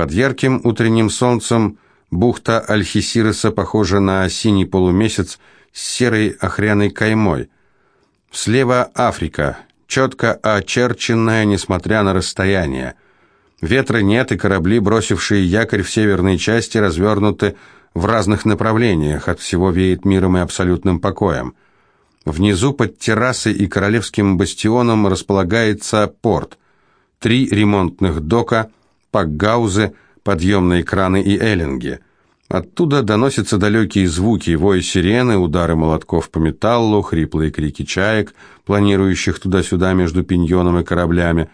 Под ярким утренним солнцем бухта Альхисироса похожа на синий полумесяц с серой охряной каймой. Слева Африка, четко очерченная, несмотря на расстояние. Ветра нет, и корабли, бросившие якорь в северной части, развернуты в разных направлениях, от всего веет миром и абсолютным покоем. Внизу под террасой и королевским бастионом располагается порт. Три ремонтных дока, пакгаузы, подъемные краны и эллинги. Оттуда доносятся далекие звуки, вой сирены, удары молотков по металлу, хриплые крики чаек, планирующих туда-сюда между пиньоном и кораблями.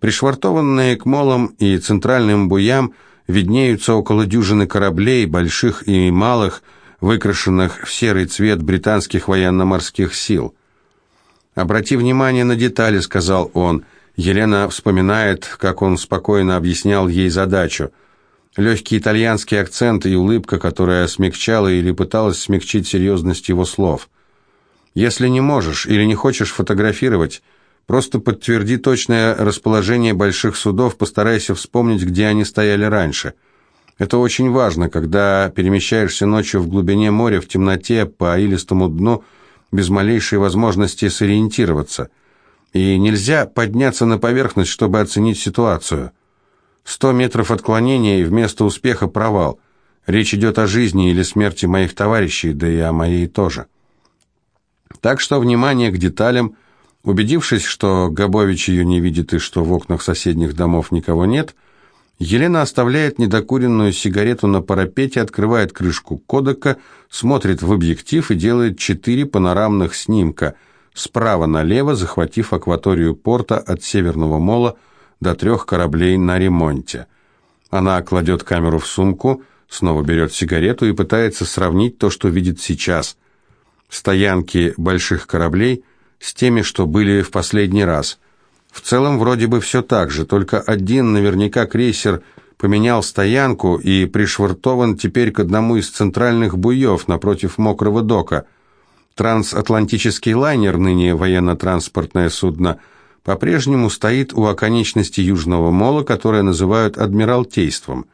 Пришвартованные к молам и центральным буям виднеются около дюжины кораблей, больших и малых, выкрашенных в серый цвет британских военно-морских сил. «Обрати внимание на детали», — сказал он. Елена вспоминает, как он спокойно объяснял ей задачу. Легкий итальянский акцент и улыбка, которая смягчала или пыталась смягчить серьезность его слов. «Если не можешь или не хочешь фотографировать, просто подтверди точное расположение больших судов, постарайся вспомнить, где они стояли раньше». Это очень важно, когда перемещаешься ночью в глубине моря, в темноте, по илистому дну, без малейшей возможности сориентироваться. И нельзя подняться на поверхность, чтобы оценить ситуацию. Сто метров отклонения и вместо успеха провал. Речь идет о жизни или смерти моих товарищей, да и о моей тоже. Так что внимание к деталям. Убедившись, что Габович ее не видит и что в окнах соседних домов никого нет – Елена оставляет недокуренную сигарету на парапете, открывает крышку кодека, смотрит в объектив и делает четыре панорамных снимка, справа налево, захватив акваторию порта от Северного мола до трех кораблей на ремонте. Она кладет камеру в сумку, снова берет сигарету и пытается сравнить то, что видит сейчас. Стоянки больших кораблей с теми, что были в последний раз – в целом вроде бы все так же, только один наверняка крейсер поменял стоянку и пришвартован теперь к одному из центральных буев напротив мокрого дока. Трансатлантический лайнер, ныне военно-транспортное судно, по-прежнему стоит у оконечности Южного мола, которое называют Адмиралтейством.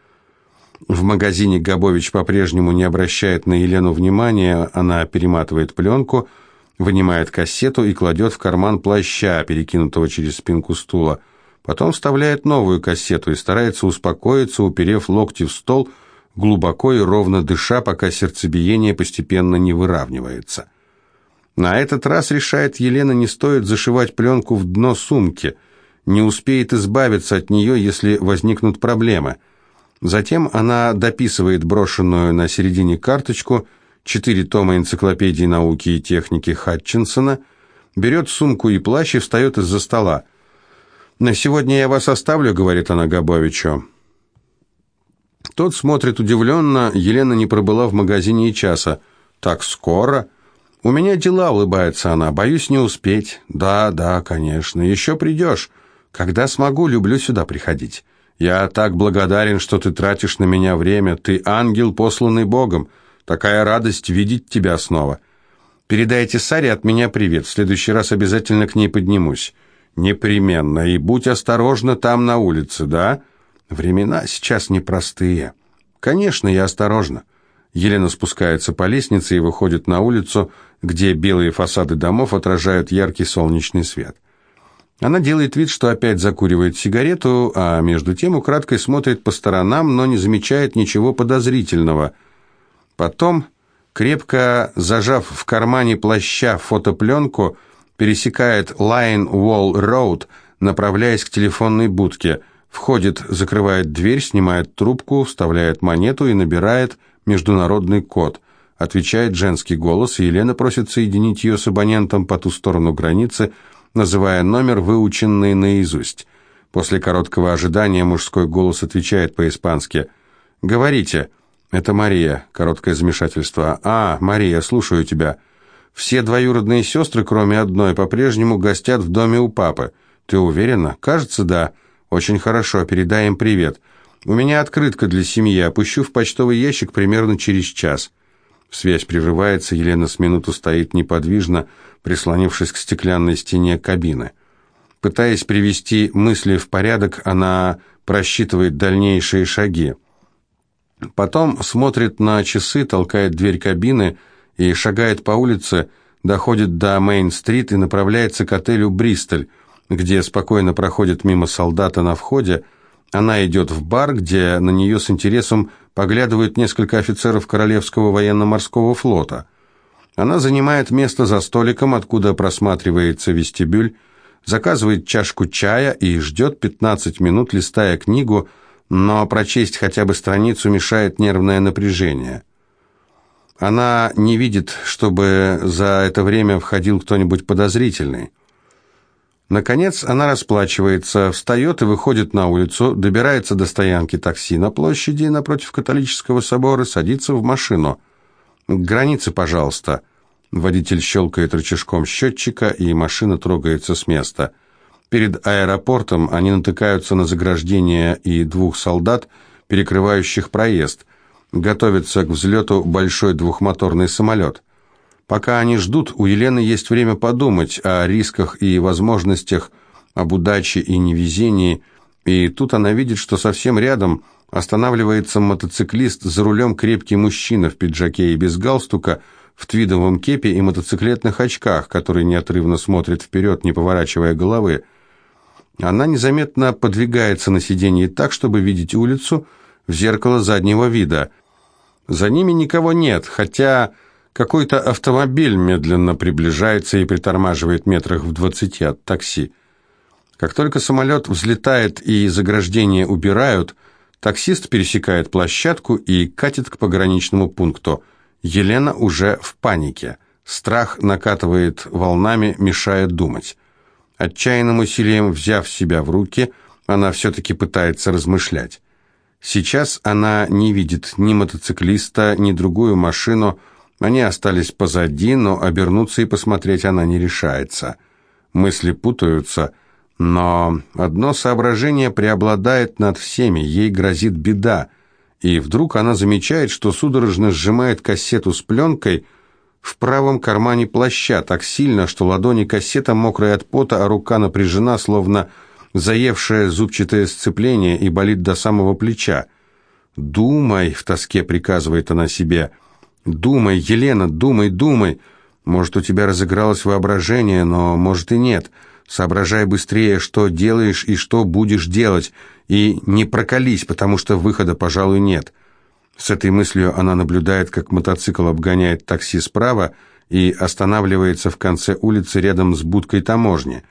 В магазине Габович по-прежнему не обращает на Елену внимания, она перематывает пленку – вынимает кассету и кладет в карман плаща, перекинутого через спинку стула. Потом вставляет новую кассету и старается успокоиться, уперев локти в стол, глубоко и ровно дыша, пока сердцебиение постепенно не выравнивается. На этот раз, решает Елена, не стоит зашивать пленку в дно сумки, не успеет избавиться от нее, если возникнут проблемы. Затем она дописывает брошенную на середине карточку – четыре тома энциклопедии науки и техники Хатчинсона, берет сумку и плащ и встает из-за стола. «На сегодня я вас оставлю», — говорит она Габовичу. Тот смотрит удивленно, Елена не пробыла в магазине и часа. «Так скоро?» «У меня дела», — улыбается она, — «боюсь не успеть». «Да, да, конечно, еще придешь. Когда смогу, люблю сюда приходить. Я так благодарен, что ты тратишь на меня время. Ты ангел, посланный Богом. Такая радость видеть тебя снова. Передайте Саре от меня привет. В следующий раз обязательно к ней поднимусь. Непременно. И будь осторожна там на улице, да? Времена сейчас непростые. Конечно, я осторожна. Елена спускается по лестнице и выходит на улицу, где белые фасады домов отражают яркий солнечный свет. Она делает вид, что опять закуривает сигарету, а между тем украдкой смотрит по сторонам, но не замечает ничего подозрительного – Потом, крепко зажав в кармане плаща фотопленку, пересекает Line Wall Road, направляясь к телефонной будке, входит, закрывает дверь, снимает трубку, вставляет монету и набирает международный код. Отвечает женский голос, и Елена просит соединить ее с абонентом по ту сторону границы, называя номер, выученный наизусть. После короткого ожидания мужской голос отвечает по-испански «Говорите». «Это Мария», — короткое замешательство. «А, Мария, слушаю тебя. Все двоюродные сестры, кроме одной, по-прежнему гостят в доме у папы. Ты уверена? Кажется, да. Очень хорошо, передай им привет. У меня открытка для семьи, опущу в почтовый ящик примерно через час». Связь прерывается, Елена с минуту стоит неподвижно, прислонившись к стеклянной стене кабины. Пытаясь привести мысли в порядок, она просчитывает дальнейшие шаги. Потом смотрит на часы, толкает дверь кабины и шагает по улице, доходит до Мейн-стрит и направляется к отелю «Бристоль», где спокойно проходит мимо солдата на входе. Она идет в бар, где на нее с интересом поглядывают несколько офицеров Королевского военно-морского флота. Она занимает место за столиком, откуда просматривается вестибюль, заказывает чашку чая и ждет 15 минут, листая книгу, но прочесть хотя бы страницу мешает нервное напряжение. Она не видит, чтобы за это время входил кто-нибудь подозрительный. Наконец она расплачивается, встает и выходит на улицу, добирается до стоянки такси на площади напротив католического собора, садится в машину. «К границе, пожалуйста». Водитель щелкает рычажком счетчика, и машина трогается с места. Перед аэропортом они натыкаются на заграждение и двух солдат, перекрывающих проезд. Готовится к взлету большой двухмоторный самолет. Пока они ждут, у Елены есть время подумать о рисках и возможностях, об удаче и невезении, и тут она видит, что совсем рядом останавливается мотоциклист, за рулем крепкий мужчина в пиджаке и без галстука, в твидовом кепе и мотоциклетных очках, который неотрывно смотрит вперед, не поворачивая головы. Она незаметно подвигается на сиденье так, чтобы видеть улицу в зеркало заднего вида. За ними никого нет, хотя какой-то автомобиль медленно приближается и притормаживает метрах в двадцати от такси. Как только самолет взлетает и заграждение убирают, таксист пересекает площадку и катит к пограничному пункту – Елена уже в панике. Страх накатывает волнами, мешает думать. Отчаянным усилием взяв себя в руки, она все-таки пытается размышлять. Сейчас она не видит ни мотоциклиста, ни другую машину. Они остались позади, но обернуться и посмотреть она не решается. Мысли путаются, но одно соображение преобладает над всеми. Ей грозит беда – и вдруг она замечает, что судорожно сжимает кассету с пленкой в правом кармане плаща так сильно, что ладони кассета мокрые от пота, а рука напряжена, словно заевшее зубчатое сцепление и болит до самого плеча. «Думай», — в тоске приказывает она себе, — «думай, Елена, думай, думай. Может, у тебя разыгралось воображение, но, может, и нет. Соображай быстрее, что делаешь и что будешь делать, и не прокались, потому что выхода, пожалуй, нет. С этой мыслью она наблюдает, как мотоцикл обгоняет такси справа и останавливается в конце улицы рядом с будкой таможни.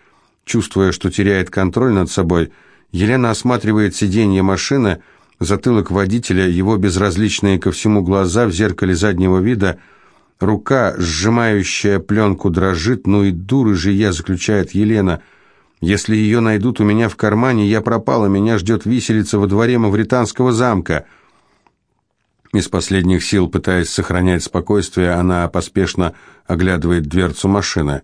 Чувствуя, что теряет контроль над собой, Елена осматривает сиденье машины, затылок водителя, его безразличные ко всему глаза в зеркале заднего вида – Рука, сжимающая пленку, дрожит. «Ну и дуры же я», — заключает Елена. «Если ее найдут у меня в кармане, я пропала, меня ждет виселица во дворе Мавританского замка». Из последних сил, пытаясь сохранять спокойствие, она поспешно оглядывает дверцу машины.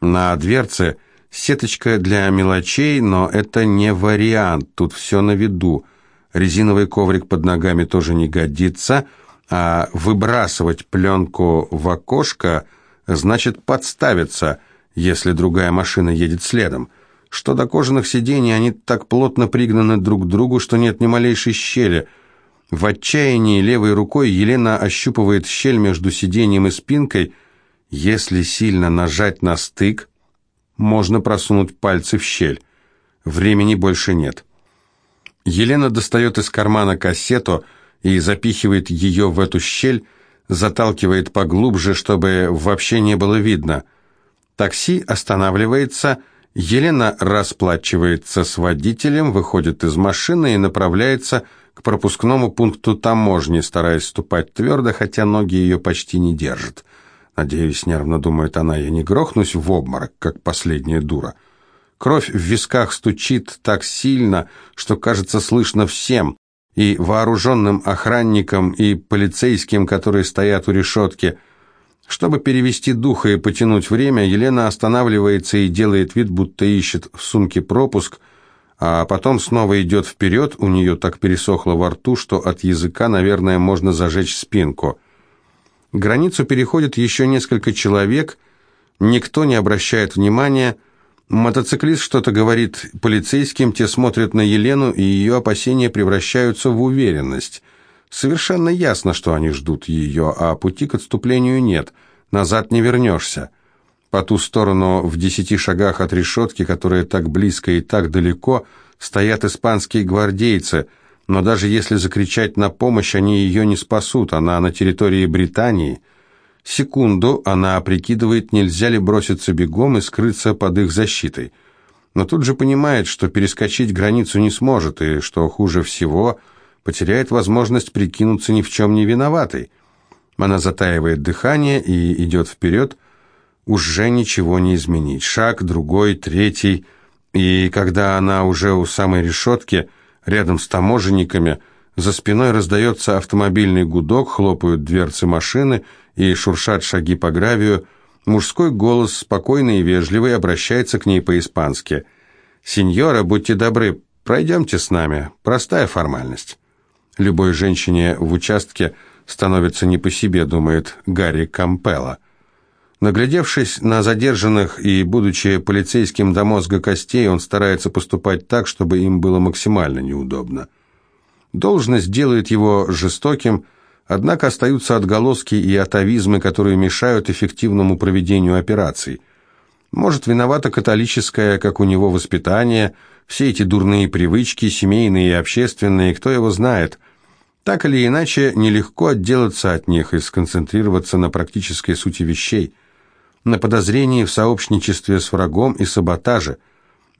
На дверце сеточка для мелочей, но это не вариант, тут все на виду. Резиновый коврик под ногами тоже не годится — а выбрасывать пленку в окошко значит подставиться, если другая машина едет следом. Что до кожаных сидений, они так плотно пригнаны друг к другу, что нет ни малейшей щели. В отчаянии левой рукой Елена ощупывает щель между сиденьем и спинкой. Если сильно нажать на стык, можно просунуть пальцы в щель. Времени больше нет. Елена достает из кармана кассету – и запихивает ее в эту щель, заталкивает поглубже, чтобы вообще не было видно. Такси останавливается, Елена расплачивается с водителем, выходит из машины и направляется к пропускному пункту таможни, стараясь ступать твердо, хотя ноги ее почти не держат. Надеюсь, нервно думает она, я не грохнусь в обморок, как последняя дура. Кровь в висках стучит так сильно, что кажется слышно всем и вооруженным охранникам, и полицейским, которые стоят у решетки. Чтобы перевести духа и потянуть время, Елена останавливается и делает вид, будто ищет в сумке пропуск, а потом снова идет вперед, у нее так пересохло во рту, что от языка, наверное, можно зажечь спинку. Границу переходит еще несколько человек, никто не обращает внимания, Мотоциклист что-то говорит полицейским, те смотрят на Елену, и ее опасения превращаются в уверенность. Совершенно ясно, что они ждут ее, а пути к отступлению нет. Назад не вернешься. По ту сторону, в десяти шагах от решетки, которая так близко и так далеко, стоят испанские гвардейцы, но даже если закричать на помощь, они ее не спасут, она на территории Британии. Секунду она прикидывает, нельзя ли броситься бегом и скрыться под их защитой. Но тут же понимает, что перескочить границу не сможет, и, что хуже всего, потеряет возможность прикинуться ни в чем не виноватой. Она затаивает дыхание и идет вперед, уже ничего не изменить. Шаг, другой, третий, и когда она уже у самой решетки, рядом с таможенниками, за спиной раздается автомобильный гудок, хлопают дверцы машины и шуршат шаги по гравию, мужской голос, спокойный и вежливый, обращается к ней по-испански. «Сеньора, будьте добры, пройдемте с нами. Простая формальность». Любой женщине в участке становится не по себе, думает Гарри Кампелло. Наглядевшись на задержанных и будучи полицейским до мозга костей, он старается поступать так, чтобы им было максимально неудобно. Должность делает его жестоким, однако остаются отголоски и атовизмы, которые мешают эффективному проведению операций. Может, виновато католическое, как у него, воспитание, все эти дурные привычки, семейные и общественные, кто его знает. Так или иначе, нелегко отделаться от них и сконцентрироваться на практической сути вещей – на подозрении в сообщничестве с врагом и саботаже.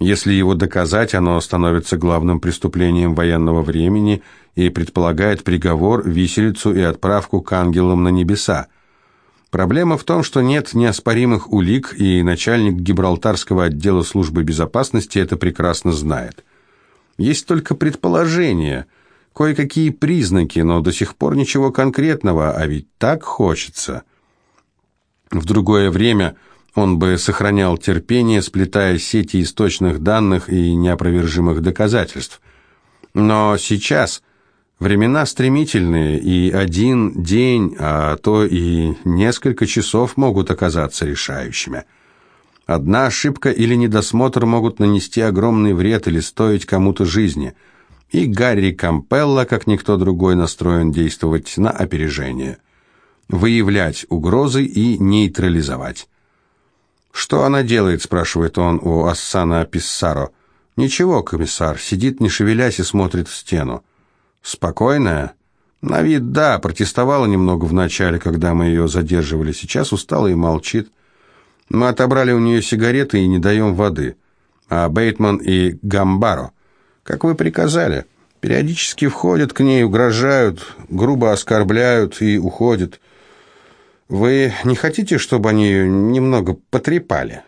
Если его доказать, оно становится главным преступлением военного времени и предполагает приговор, виселицу и отправку к ангелам на небеса. Проблема в том, что нет неоспоримых улик, и начальник Гибралтарского отдела службы безопасности это прекрасно знает. Есть только предположения, кое-какие признаки, но до сих пор ничего конкретного, а ведь так хочется – в другое время он бы сохранял терпение, сплетая сети источных данных и неопровержимых доказательств. Но сейчас времена стремительные, и один день, а то и несколько часов могут оказаться решающими. Одна ошибка или недосмотр могут нанести огромный вред или стоить кому-то жизни. И Гарри Кампелла, как никто другой, настроен действовать на опережение – выявлять угрозы и нейтрализовать. «Что она делает?» – спрашивает он у Ассана Писсаро. «Ничего, комиссар, сидит не шевелясь и смотрит в стену». «Спокойная?» «На вид, да, протестовала немного вначале, когда мы ее задерживали. Сейчас устала и молчит. Мы отобрали у нее сигареты и не даем воды. А Бейтман и Гамбаро, как вы приказали, периодически входят к ней, угрожают, грубо оскорбляют и уходят». «Вы не хотите, чтобы они ее немного потрепали?»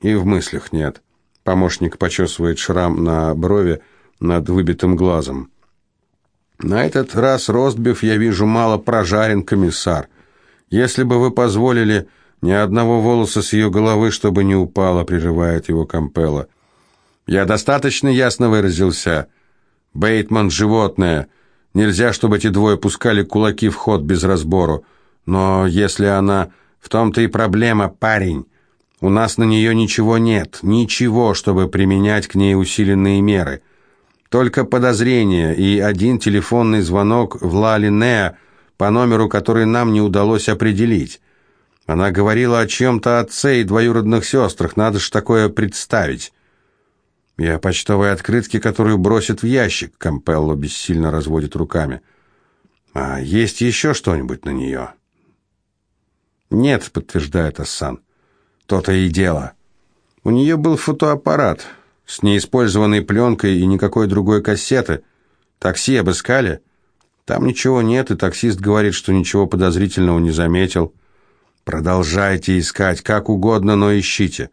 «И в мыслях нет». Помощник почесывает шрам на брови над выбитым глазом. «На этот раз ростбиф я вижу мало прожарен, комиссар. Если бы вы позволили ни одного волоса с ее головы, чтобы не упало», — прерывает его Кампелла. «Я достаточно ясно выразился. Бейтман — животное. Нельзя, чтобы эти двое пускали кулаки в ход без разбору. Но если она... В том-то и проблема, парень. У нас на нее ничего нет, ничего, чтобы применять к ней усиленные меры. Только подозрения и один телефонный звонок в Ла-Линеа по номеру, который нам не удалось определить. Она говорила о чем-то отце и двоюродных сестрах, надо ж такое представить. И о почтовой открытке, которую бросит в ящик, Кампелло бессильно разводит руками. А есть еще что-нибудь на нее?» «Нет», — подтверждает Ассан. «То-то и дело. У нее был фотоаппарат с неиспользованной пленкой и никакой другой кассеты. Такси обыскали. Там ничего нет, и таксист говорит, что ничего подозрительного не заметил. Продолжайте искать, как угодно, но ищите».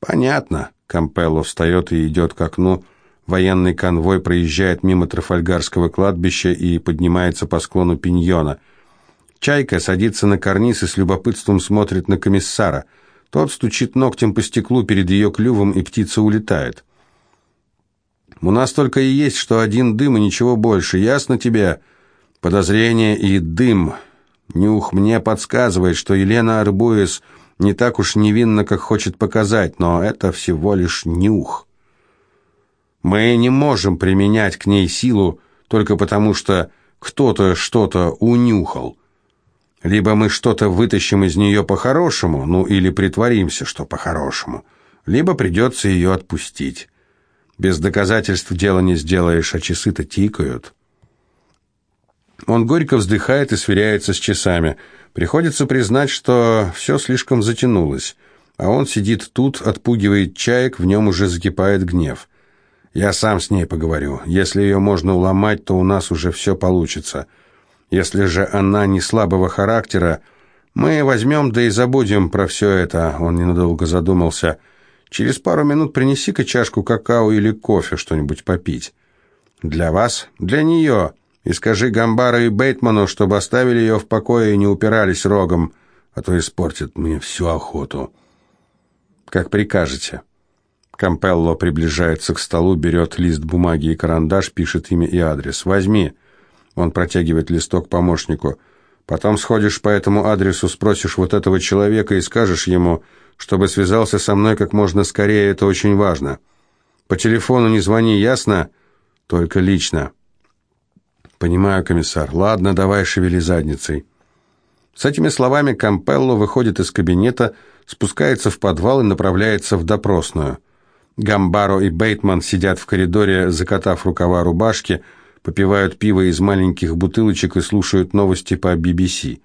«Понятно». Кампелло встает и идет к окну. Военный конвой проезжает мимо Трафальгарского кладбища и поднимается по склону пиньона — Чайка садится на карниз и с любопытством смотрит на комиссара. Тот стучит ногтем по стеклу перед ее клювом, и птица улетает. «У нас только и есть, что один дым и ничего больше. Ясно тебе? Подозрение и дым. Нюх мне подсказывает, что Елена Арбуэс не так уж невинно, как хочет показать, но это всего лишь нюх. Мы не можем применять к ней силу только потому, что кто-то что-то унюхал. Либо мы что-то вытащим из нее по-хорошему, ну или притворимся, что по-хорошему, либо придется ее отпустить. Без доказательств дело не сделаешь, а часы-то тикают. Он горько вздыхает и сверяется с часами. Приходится признать, что все слишком затянулось. А он сидит тут, отпугивает чаек, в нем уже закипает гнев. Я сам с ней поговорю. Если ее можно уломать, то у нас уже все получится. Если же она не слабого характера, мы возьмем да и забудем про все это. Он ненадолго задумался. Через пару минут принеси-ка чашку какао или кофе, что-нибудь попить. Для вас? Для нее. И скажи Гамбара и Бейтману, чтобы оставили ее в покое и не упирались рогом, а то испортят мне всю охоту. Как прикажете. Кампелло приближается к столу, берет лист бумаги и карандаш, пишет имя и адрес. «Возьми». Он протягивает листок помощнику. «Потом сходишь по этому адресу, спросишь вот этого человека и скажешь ему, чтобы связался со мной как можно скорее, это очень важно. По телефону не звони, ясно? Только лично». «Понимаю, комиссар. Ладно, давай шевели задницей». С этими словами Кампелло выходит из кабинета, спускается в подвал и направляется в допросную. Гамбаро и Бейтман сидят в коридоре, закатав рукава рубашки, попивают пиво из маленьких бутылочек и слушают новости по BBC.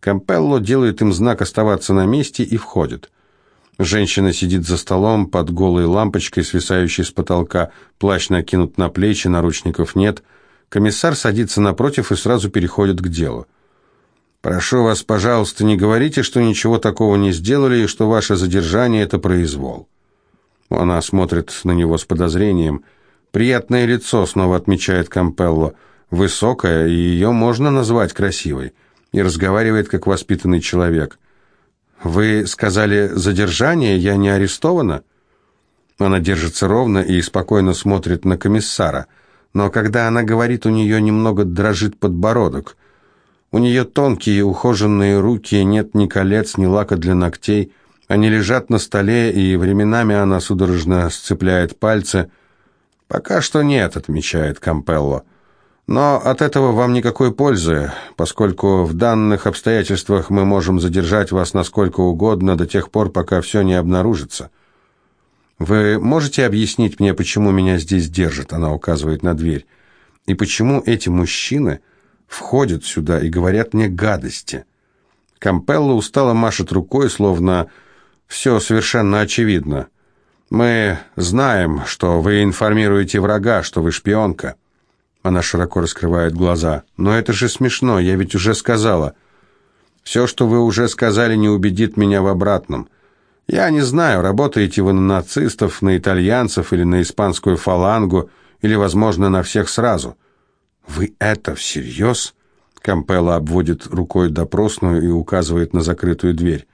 Кампелло делает им знак оставаться на месте и входит. Женщина сидит за столом под голой лампочкой, свисающей с потолка, плащ накинут на плечи, наручников нет – Комиссар садится напротив и сразу переходит к делу. «Прошу вас, пожалуйста, не говорите, что ничего такого не сделали и что ваше задержание – это произвол». Она смотрит на него с подозрением. «Приятное лицо», – снова отмечает Кампелло. «Высокая, и ее можно назвать красивой». И разговаривает, как воспитанный человек. «Вы сказали задержание? Я не арестована?» Она держится ровно и спокойно смотрит на комиссара – но когда она говорит, у нее немного дрожит подбородок. У нее тонкие ухоженные руки, нет ни колец, ни лака для ногтей. Они лежат на столе, и временами она судорожно сцепляет пальцы. «Пока что нет», — отмечает Кампелло. «Но от этого вам никакой пользы, поскольку в данных обстоятельствах мы можем задержать вас насколько угодно до тех пор, пока все не обнаружится». «Вы можете объяснить мне, почему меня здесь держат?» Она указывает на дверь. «И почему эти мужчины входят сюда и говорят мне гадости?» Кампелло устало машет рукой, словно все совершенно очевидно. «Мы знаем, что вы информируете врага, что вы шпионка». Она широко раскрывает глаза. «Но это же смешно, я ведь уже сказала». «Все, что вы уже сказали, не убедит меня в обратном». Я не знаю, работаете вы на нацистов, на итальянцев или на испанскую фалангу, или, возможно, на всех сразу. Вы это всерьез? Кампелла обводит рукой допросную и указывает на закрытую дверь.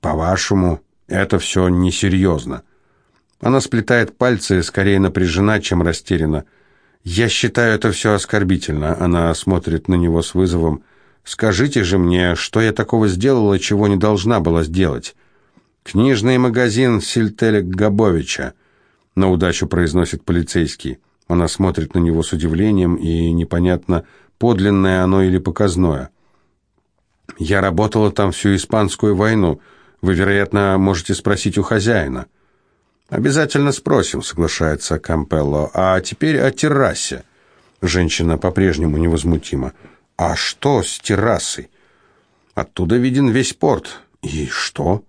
По-вашему, это все несерьезно. Она сплетает пальцы, скорее напряжена, чем растеряна. Я считаю это все оскорбительно. Она смотрит на него с вызовом. Скажите же мне, что я такого сделала, чего не должна была сделать? «Книжный магазин Сильтеля Габовича», — на удачу произносит полицейский. Она смотрит на него с удивлением, и непонятно, подлинное оно или показное. «Я работала там всю испанскую войну. Вы, вероятно, можете спросить у хозяина». «Обязательно спросим», — соглашается Кампелло. «А теперь о террасе». Женщина по-прежнему невозмутима. «А что с террасой?» «Оттуда виден весь порт». «И что?»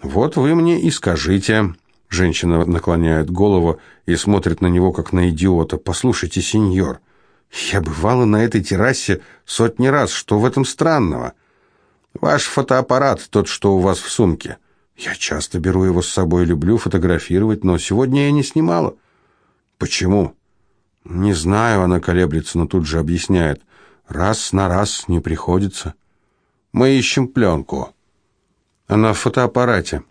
«Вот вы мне и скажите». Женщина наклоняет голову и смотрит на него, как на идиота. «Послушайте, сеньор, я бывала на этой террасе сотни раз. Что в этом странного?» «Ваш фотоаппарат, тот, что у вас в сумке. Я часто беру его с собой, люблю фотографировать, но сегодня я не снимала». «Почему?» «Не знаю», она колеблется, но тут же объясняет. «Раз на раз не приходится». «Мы ищем пленку». Она в фотоаппарате.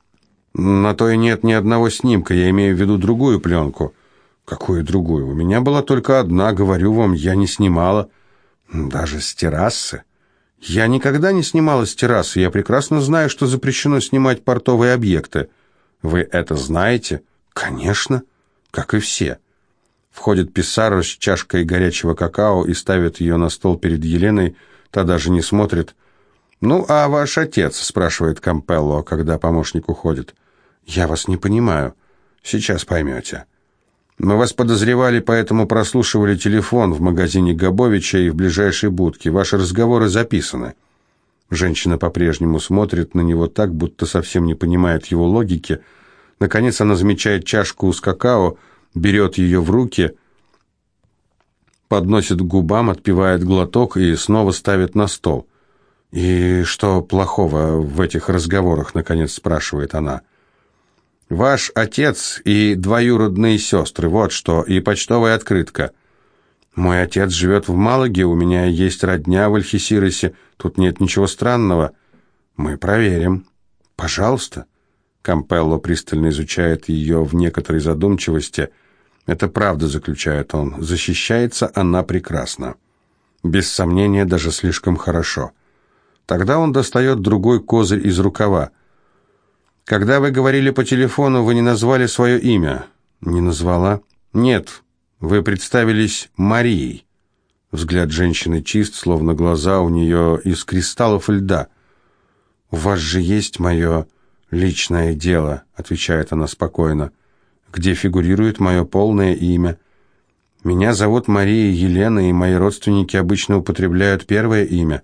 На то и нет ни одного снимка, я имею в виду другую пленку. Какую другую? У меня была только одна, говорю вам, я не снимала. Даже с террасы. Я никогда не снимала с террасы. Я прекрасно знаю, что запрещено снимать портовые объекты. Вы это знаете? Конечно, как и все. Входит Писаро с чашкой горячего какао и ставит ее на стол перед Еленой. Та даже не смотрит. «Ну, а ваш отец?» – спрашивает Кампелло, когда помощник уходит. «Я вас не понимаю. Сейчас поймете». «Мы вас подозревали, поэтому прослушивали телефон в магазине Габовича и в ближайшей будке. Ваши разговоры записаны». Женщина по-прежнему смотрит на него так, будто совсем не понимает его логики. Наконец она замечает чашку с какао, берет ее в руки, подносит к губам, отпивает глоток и снова ставит на стол. «И что плохого в этих разговорах?» — наконец спрашивает она. «Ваш отец и двоюродные сестры, вот что, и почтовая открытка. Мой отец живет в Малаге, у меня есть родня в Альхисиросе, тут нет ничего странного. Мы проверим. Пожалуйста». Кампелло пристально изучает ее в некоторой задумчивости. «Это правда», — заключает он. «Защищается она прекрасно. Без сомнения, даже слишком хорошо». Тогда он достает другой козырь из рукава. «Когда вы говорили по телефону, вы не назвали свое имя?» «Не назвала?» «Нет, вы представились Марией». Взгляд женщины чист, словно глаза у нее из кристаллов льда. «У вас же есть мое личное дело», — отвечает она спокойно, «где фигурирует мое полное имя. Меня зовут Мария Елена, и мои родственники обычно употребляют первое имя».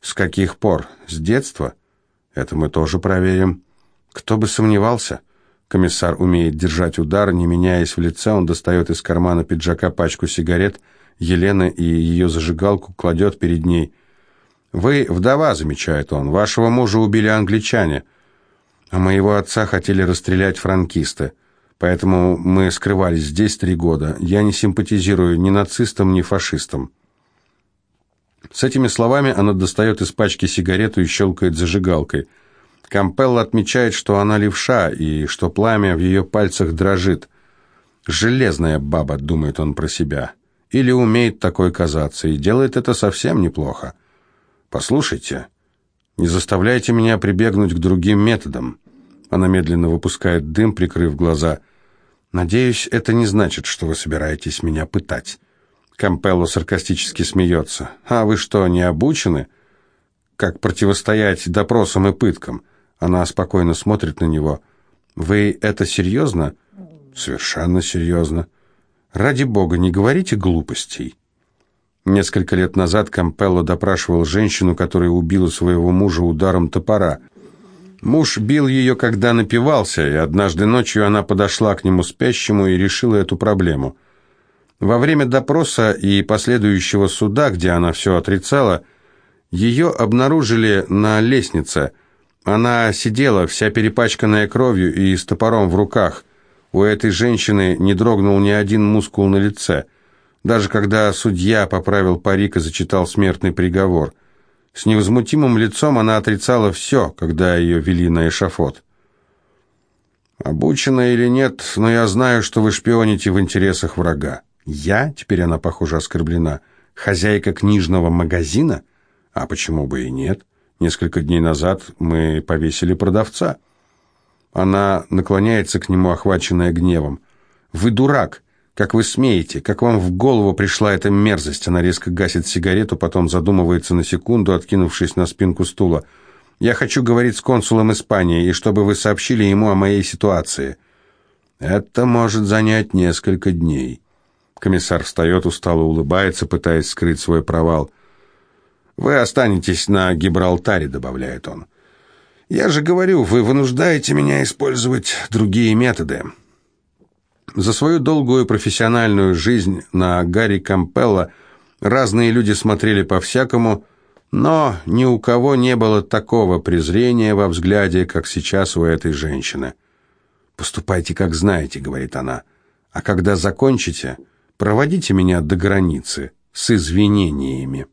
С каких пор? С детства? Это мы тоже проверим. Кто бы сомневался? Комиссар умеет держать удар, не меняясь в лице, он достает из кармана пиджака пачку сигарет, Елена и ее зажигалку кладет перед ней. «Вы вдова», — замечает он, — «вашего мужа убили англичане, а моего отца хотели расстрелять франкисты, поэтому мы скрывались здесь три года. Я не симпатизирую ни нацистам, ни фашистам». С этими словами она достает из пачки сигарету и щелкает зажигалкой. Кампелла отмечает, что она левша и что пламя в ее пальцах дрожит. «Железная баба», — думает он про себя. Или умеет такой казаться, и делает это совсем неплохо. «Послушайте, не заставляйте меня прибегнуть к другим методам». Она медленно выпускает дым, прикрыв глаза. «Надеюсь, это не значит, что вы собираетесь меня пытать». Кампелло саркастически смеется. «А вы что, не обучены? Как противостоять допросам и пыткам?» Она спокойно смотрит на него. «Вы это серьезно?» «Совершенно серьезно. Ради бога, не говорите глупостей». Несколько лет назад Кампелло допрашивал женщину, которая убила своего мужа ударом топора. Муж бил ее, когда напивался, и однажды ночью она подошла к нему спящему и решила эту проблему – во время допроса и последующего суда, где она все отрицала, ее обнаружили на лестнице. Она сидела, вся перепачканная кровью и с топором в руках. У этой женщины не дрогнул ни один мускул на лице. Даже когда судья поправил парик и зачитал смертный приговор. С невозмутимым лицом она отрицала все, когда ее вели на эшафот. «Обучена или нет, но я знаю, что вы шпионите в интересах врага. Я, теперь она, похоже, оскорблена, хозяйка книжного магазина? А почему бы и нет? Несколько дней назад мы повесили продавца. Она наклоняется к нему, охваченная гневом. «Вы дурак! Как вы смеете? Как вам в голову пришла эта мерзость?» Она резко гасит сигарету, потом задумывается на секунду, откинувшись на спинку стула. «Я хочу говорить с консулом Испании, и чтобы вы сообщили ему о моей ситуации». «Это может занять несколько дней». Комиссар встает, устало улыбается, пытаясь скрыть свой провал. «Вы останетесь на Гибралтаре», — добавляет он. «Я же говорю, вы вынуждаете меня использовать другие методы». За свою долгую профессиональную жизнь на Гарри Кампелла разные люди смотрели по-всякому, но ни у кого не было такого презрения во взгляде, как сейчас у этой женщины. «Поступайте, как знаете», — говорит она, — «а когда закончите...» Проводите меня до границы с извинениями.